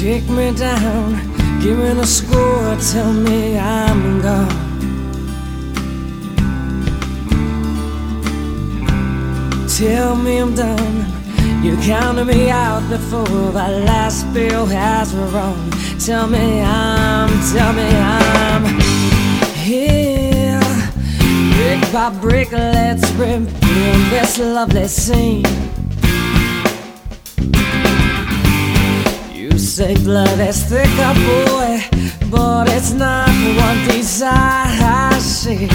Take me down, give me the score, tell me I'm gone. Tell me I'm done. You counted me out before that last bill has rung. Tell me I'm, tell me I'm here. Brick by brick, let's rebuild this lovely scene. Say blood is thicker, boy, but it's not what these eyes see.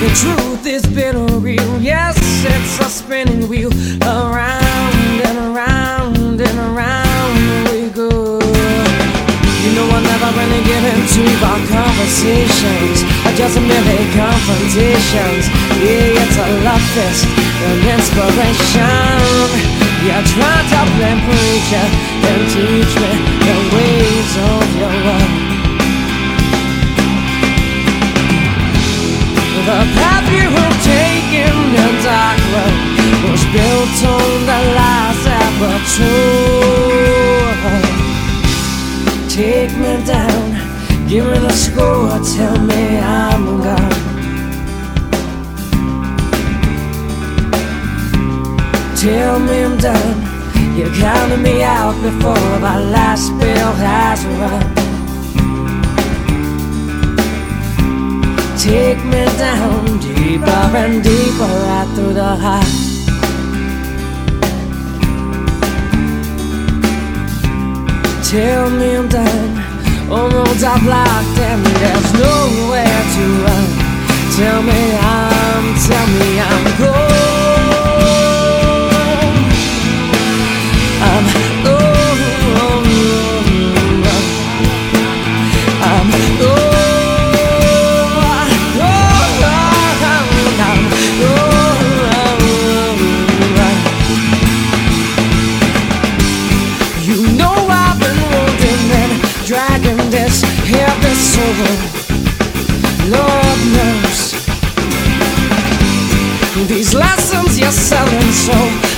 The truth is bitter real, yes, it's a spinning wheel around and around and around we go. You know I never really get into our conversations, I just merely confrontations. Yeah, it's a love fest, an inspiration. Yeah, try to blame preacher and teach me the ways of your love. The path you have taken, the dark road, was built on the lies that were told. Take me down, give me the score, tell me I'm gone. Tell me I'm done. You counted me out before my last bill has run. Take me down deeper and deeper right through the heart. Tell me I'm done. All roads are blocked and there's nowhere to run. Tell me I'm, tell me I'm. Dragging this heavy soul. Lord knows these lessons you're selling so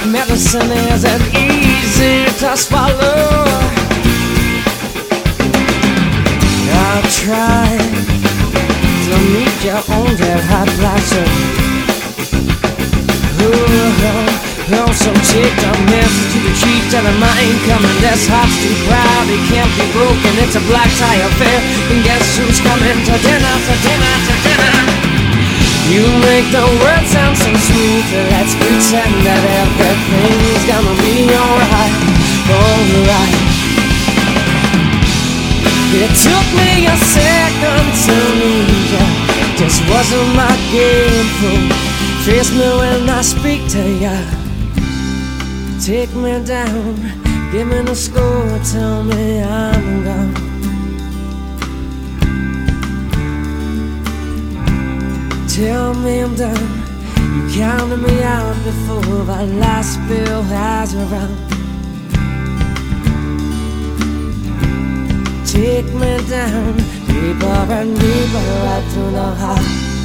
medicine isn't easy to swallow. I've tried to meet your own dead hot blaster. Ooh, Oh, so take the message to the cheat and the mind coming. This heart's too proud, it can't be broken. It's a black tie affair. And guess who's coming to dinner, to dinner, to dinner? You make the world sound so smooth. Let's pretend that everything's gonna be alright, alright. It took me a second to leave ya. This wasn't my game, fool. Face me when I speak to ya. Take me down, give me the score, tell me I'm gone. Tell me I'm done. You counted me out before that last bill has run. Take me down, deeper and deeper right through the heart.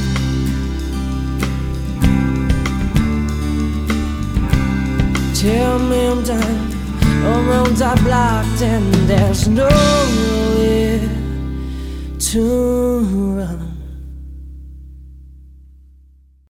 Tell me I'm done. All roads are blocked and there's nowhere to.